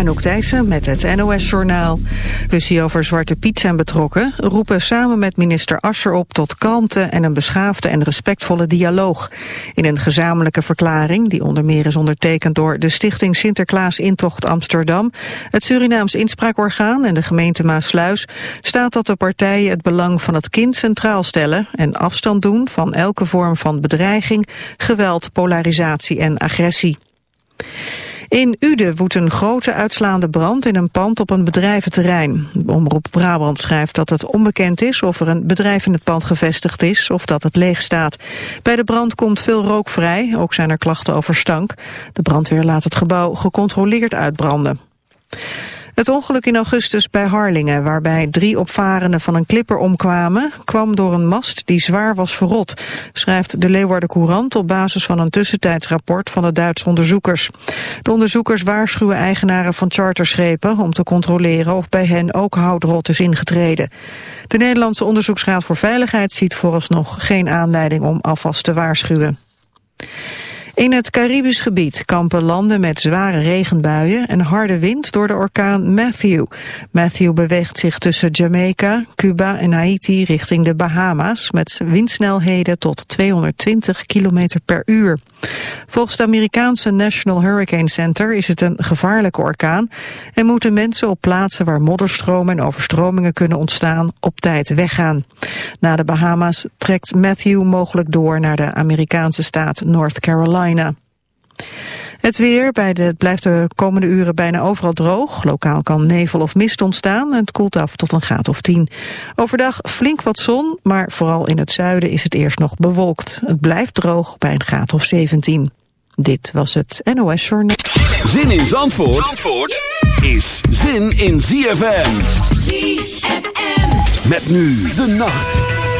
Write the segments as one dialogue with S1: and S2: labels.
S1: Anouk Thijssen met het NOS-journaal. Ruzie over Zwarte Piet zijn betrokken... roepen samen met minister Ascher op tot kalmte... en een beschaafde en respectvolle dialoog. In een gezamenlijke verklaring, die onder meer is ondertekend... door de Stichting Sinterklaas Intocht Amsterdam... het Surinaams Inspraakorgaan en de gemeente Maasluis... staat dat de partijen het belang van het kind centraal stellen... en afstand doen van elke vorm van bedreiging, geweld, polarisatie en agressie. In Uden woedt een grote uitslaande brand in een pand op een bedrijventerrein. Omroep Brabant schrijft dat het onbekend is of er een bedrijf in het pand gevestigd is of dat het leeg staat. Bij de brand komt veel rook vrij, ook zijn er klachten over stank. De brandweer laat het gebouw gecontroleerd uitbranden. Het ongeluk in augustus bij Harlingen, waarbij drie opvarenden van een klipper omkwamen, kwam door een mast die zwaar was verrot, schrijft de Leeuwarden Courant op basis van een tussentijdsrapport van de Duitse onderzoekers. De onderzoekers waarschuwen eigenaren van charterschepen om te controleren of bij hen ook houdrot is ingetreden. De Nederlandse Onderzoeksraad voor Veiligheid ziet vooralsnog geen aanleiding om alvast te waarschuwen. In het Caribisch gebied kampen landen met zware regenbuien en harde wind door de orkaan Matthew. Matthew beweegt zich tussen Jamaica, Cuba en Haiti richting de Bahama's met windsnelheden tot 220 km per uur. Volgens het Amerikaanse National Hurricane Center is het een gevaarlijke orkaan en moeten mensen op plaatsen waar modderstromen en overstromingen kunnen ontstaan op tijd weggaan. Na de Bahama's trekt Matthew mogelijk door naar de Amerikaanse staat North Carolina. Het weer, bij de, het blijft de komende uren bijna overal droog. Lokaal kan nevel of mist ontstaan en het koelt af tot een graad of 10. Overdag flink wat zon, maar vooral in het zuiden is het eerst nog bewolkt. Het blijft droog bij een graad of 17. Dit was het NOS Journal.
S2: Zin in Zandvoort, Zandvoort is zin in ZFM. ZFM. Met nu de nacht.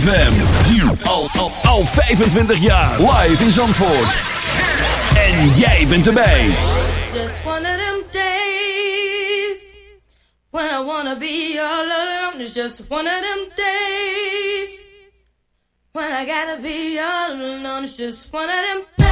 S2: ZFM. Al, al, al 25 jaar. Live in Zandvoort. En jij bent erbij.
S3: Just one of them days. When I wanna be all alone. It's just one of them days. When I gotta be all alone. It's just one of them and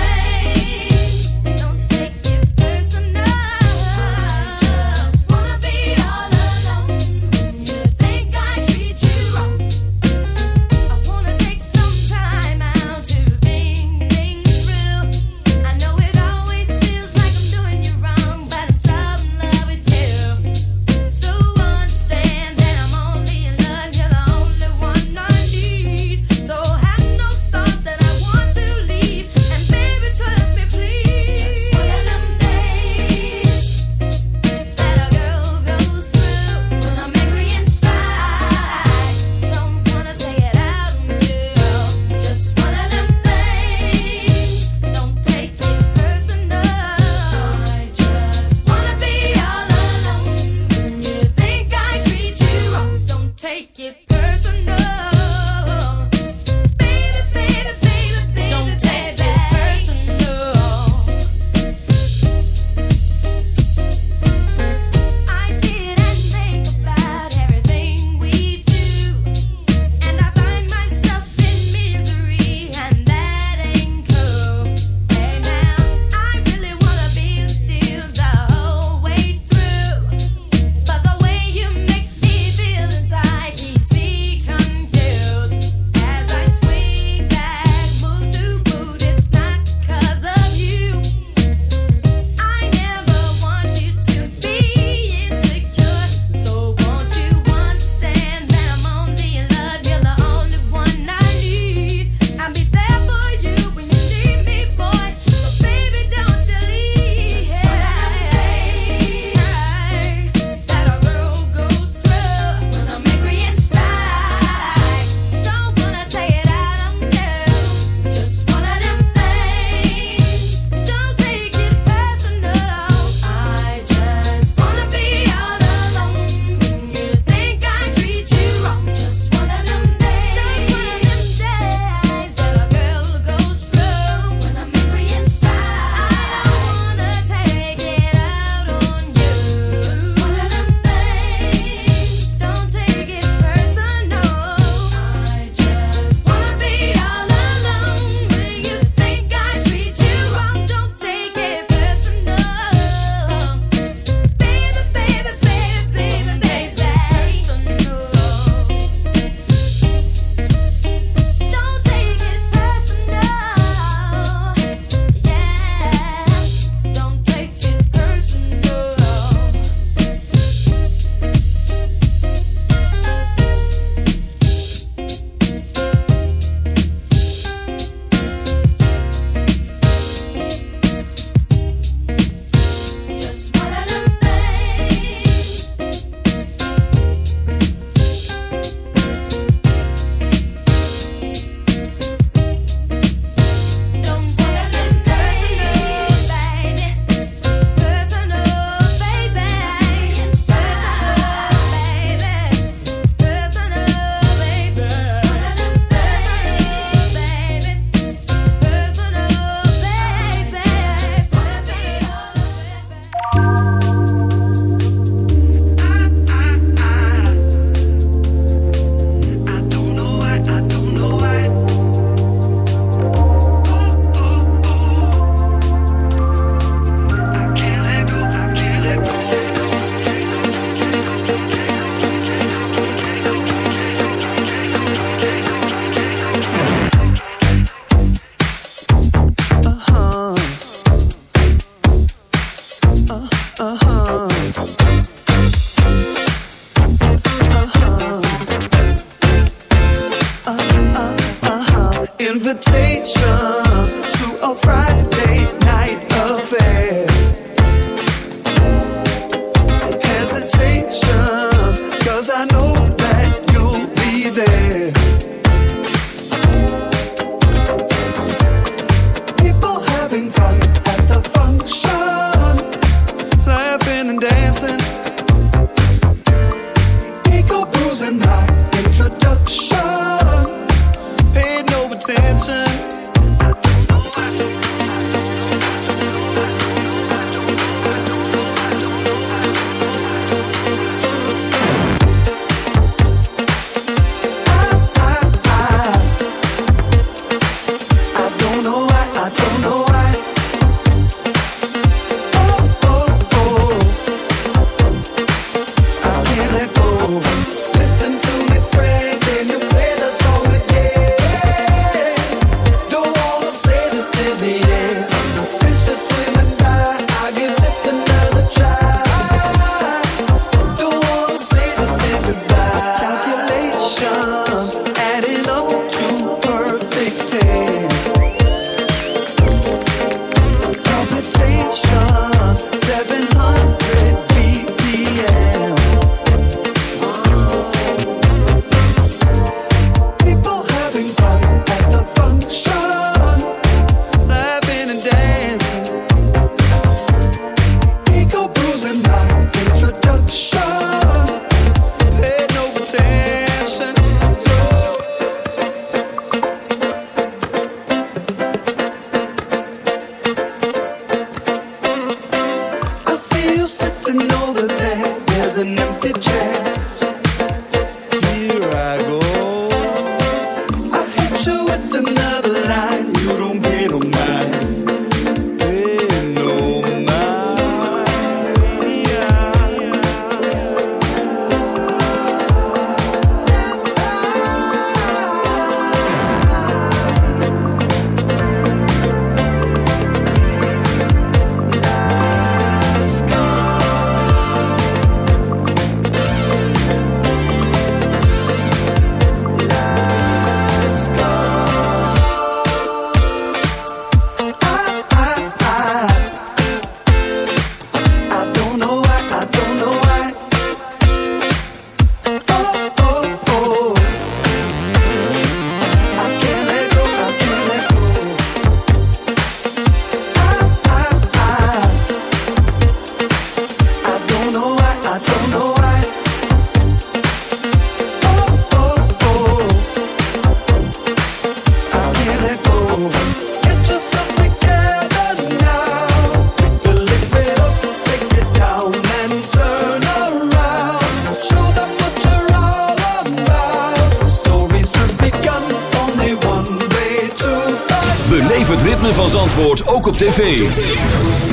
S2: op tv.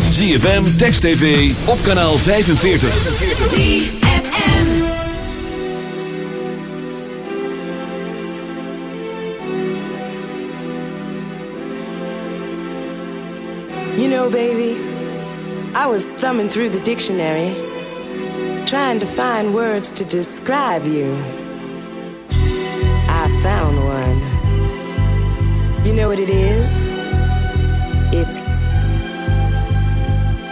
S2: ZFM, Text TV, op kanaal 45.
S4: ZFM
S5: You know, baby, I was thumbing through the dictionary, trying to find words to describe you. I found one. You know what it is? It's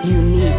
S5: unique.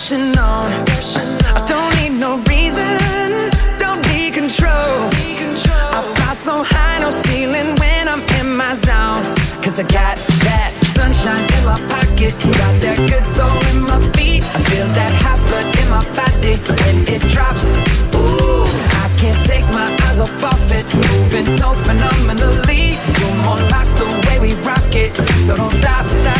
S6: On. I don't need no reason. Don't be control. I fly so high, no ceiling when I'm in my zone. Cause I got that sunshine in my pocket. Got that good soul in my feet. I feel that hot blood in my body when it drops. Ooh, I can't take my eyes off of it. Moving so phenomenally. You're more like the way we rock it. So don't stop. stop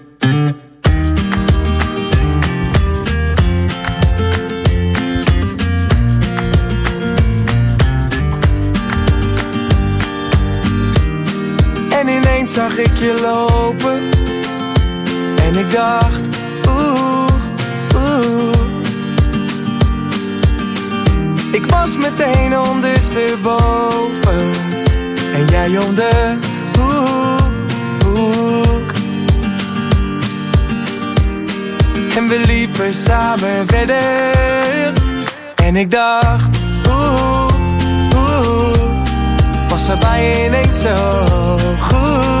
S7: Zag ik je lopen. En ik dacht, oeh, oeh. Ik was meteen ondersteboven. En jij om de hoek En we liepen samen verder. En ik dacht, oeh, oeh. Was er bij je ineens zo goed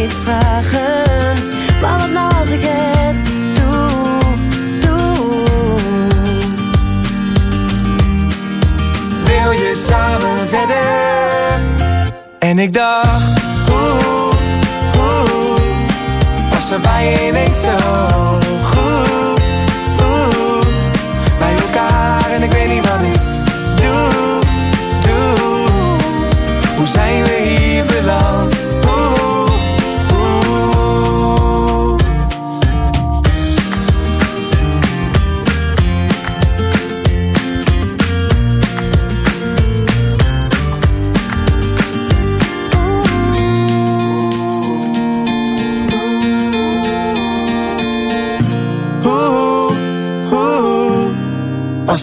S8: niet vragen. Maar wat nou als ik het doe, doe? Wil je samen verder? En ik dacht, oeh, oeh, was er bij je ineens zo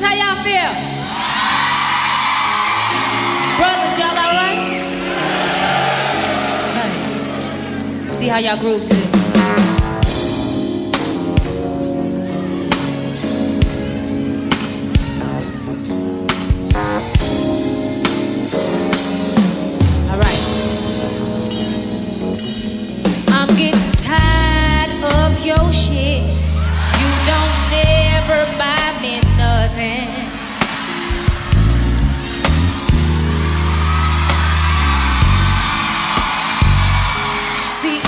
S4: See how y'all feel? groove to this. Alright. I'm getting tired of your shit. You don't me nothing.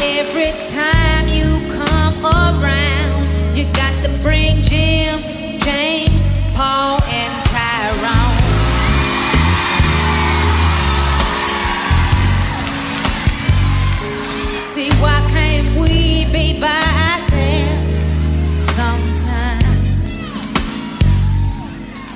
S4: Every time you come around, you got to bring Jim, James, Paul, and Tyrone. See, why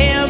S4: him,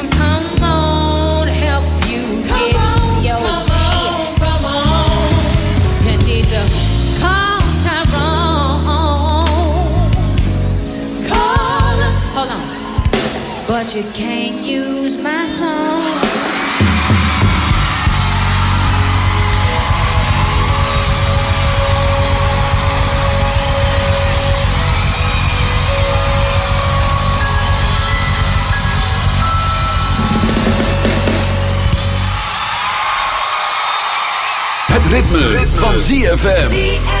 S4: But you can't use my phone.
S2: ritme, ritme. van ZFM.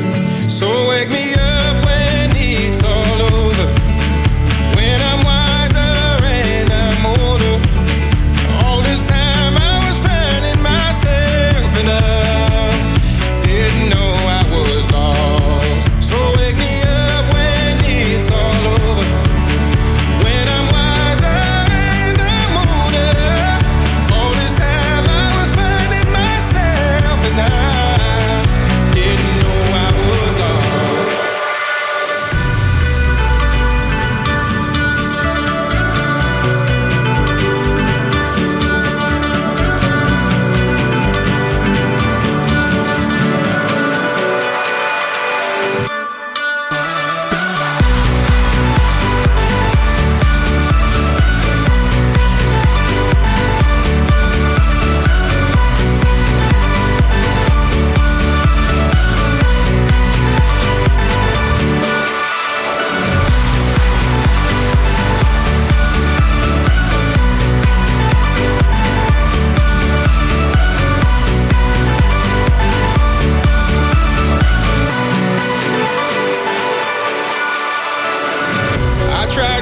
S9: So wake me up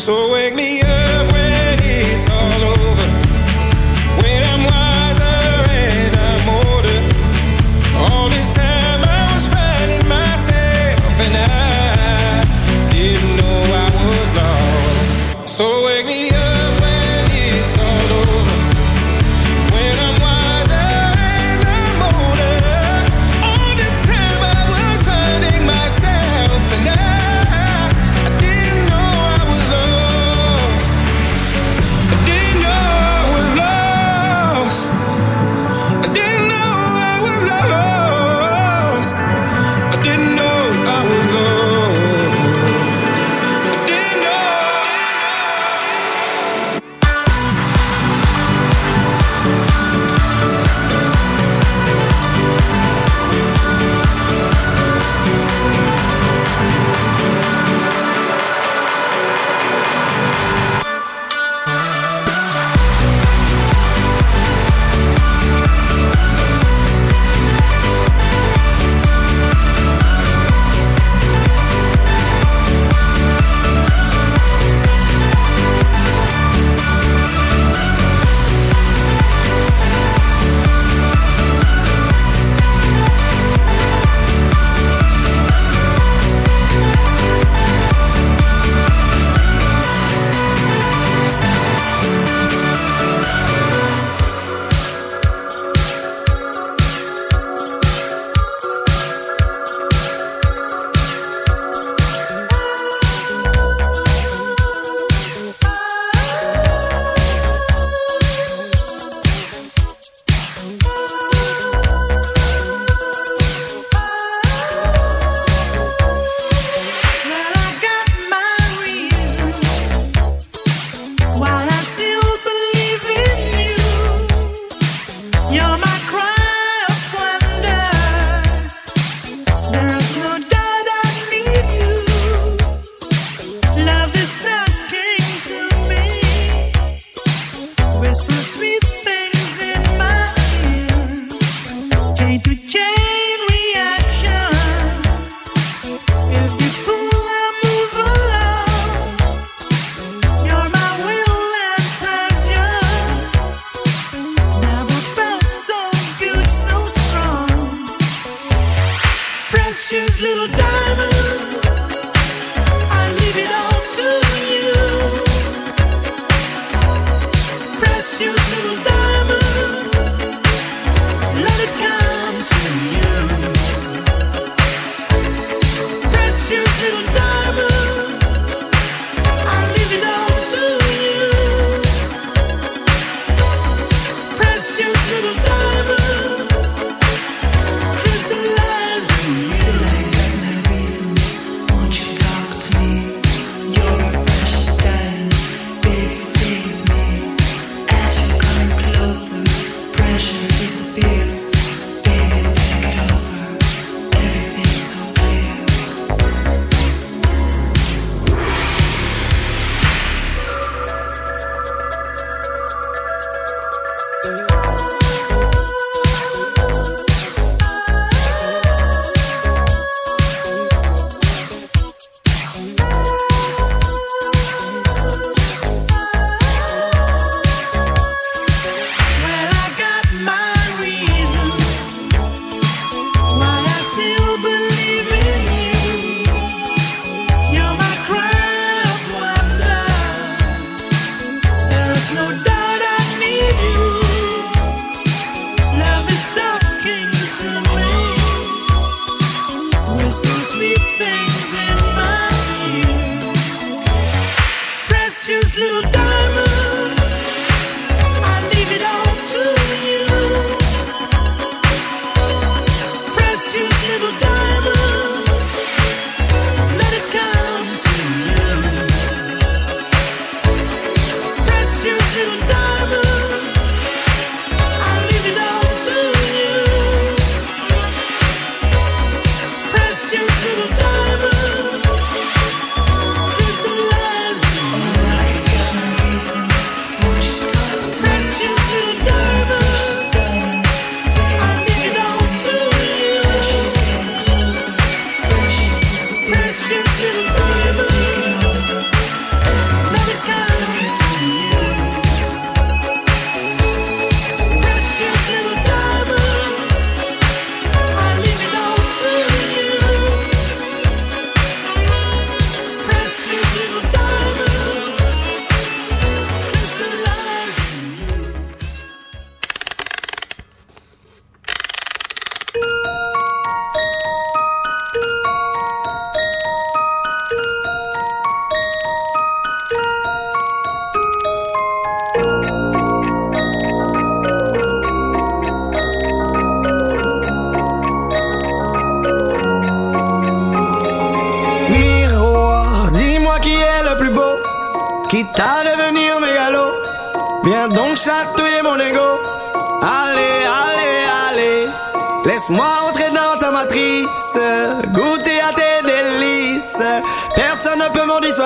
S9: So wake me up.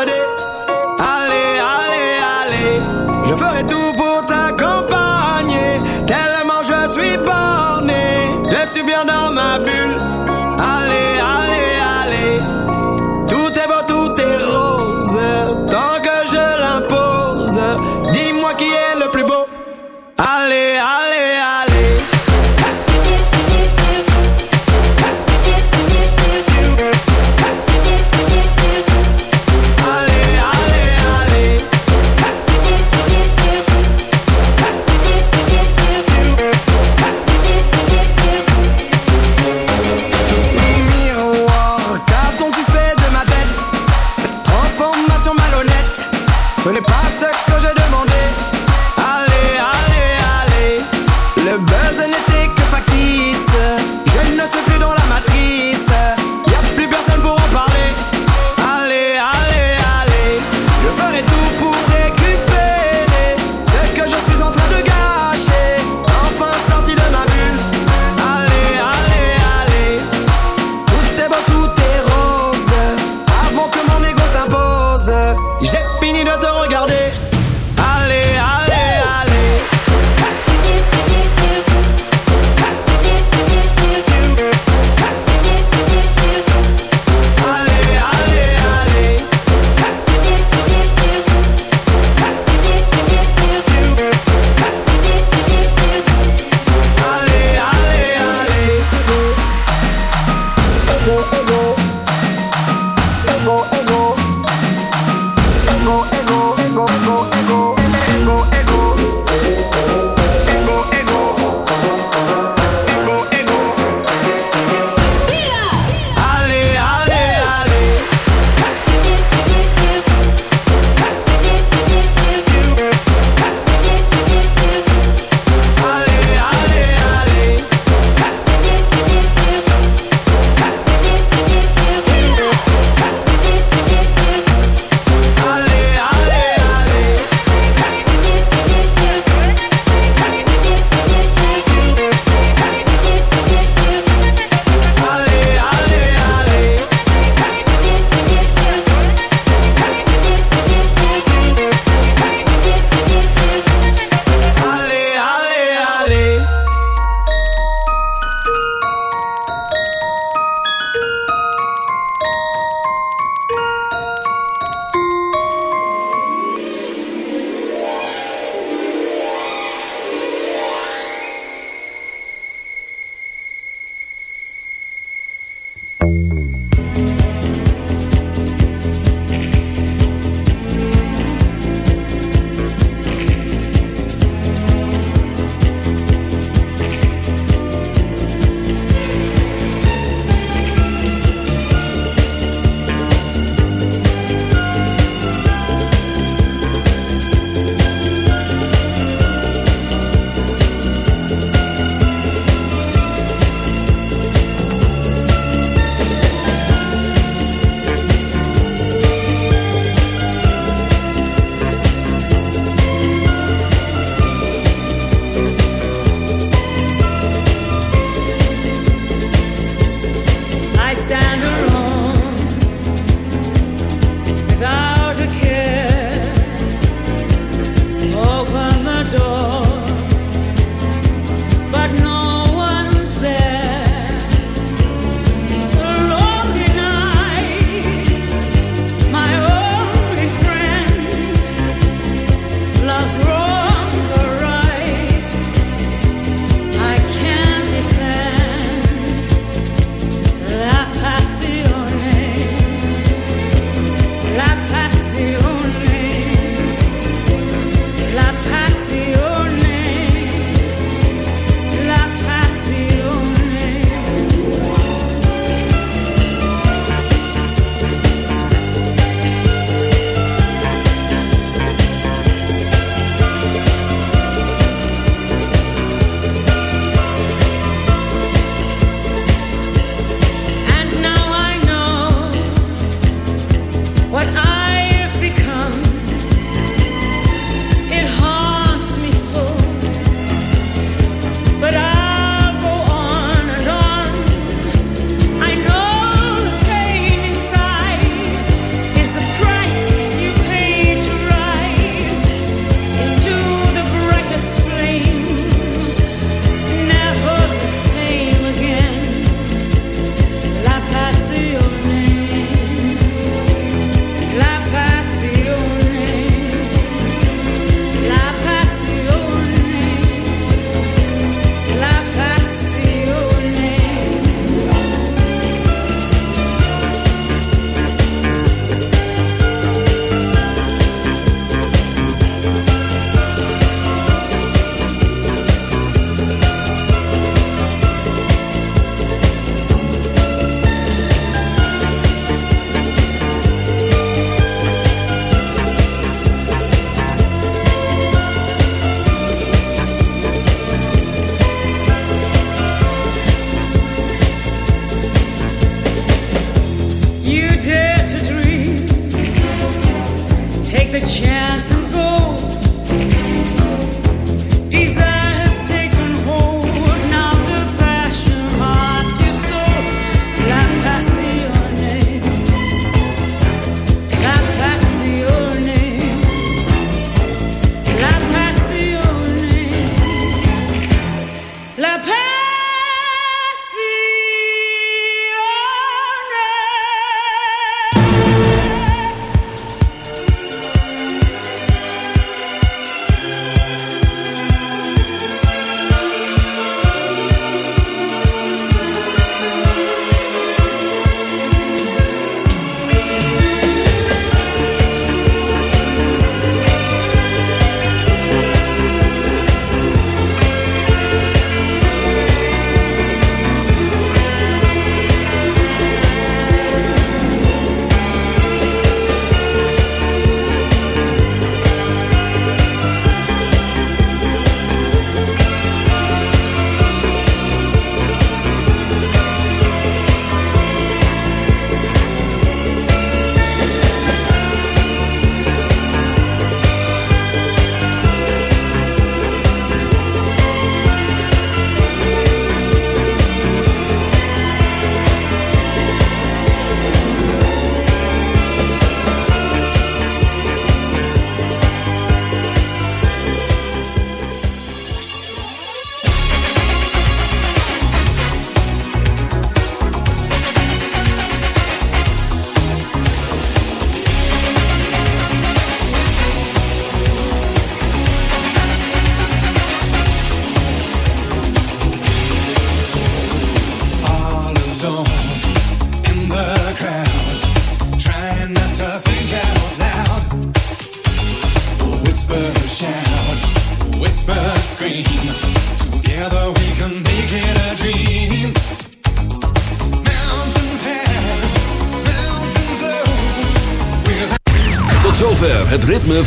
S10: Peut